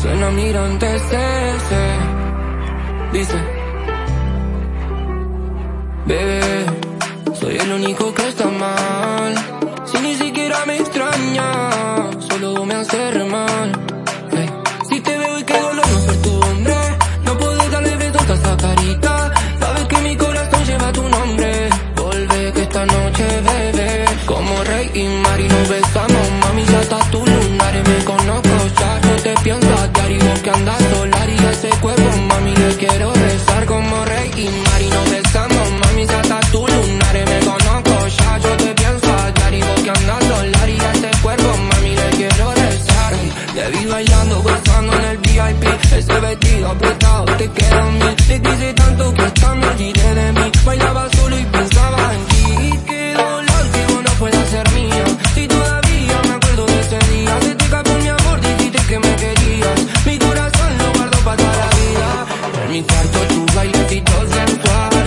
Suena mirante ese. Dice, bebé, soy el único que está mal. Si ni siquiera me extraña, solo me hace re mal. Si te veo y qué dolor no ser tu hombre, no puedo darle besos a esa carita. Sabes que mi corazón lleva tu nombre. Volve que esta noche, bebé, como rey y Mari nos besamos, bailando, gozando en el VIP, ese vestido apretado te queda a mí. Te quise tanto que hasta me olvidé de mí. Bailaba solo y pensaba en ti. Qué dolor que vos no puedas ser mía. Si todavía me acuerdo de ese día. Se te escapó mi amor, dijiste que me querías. Mi corazón lo guardo para toda la vida. En mi cuarto tus bailecitos sensuales.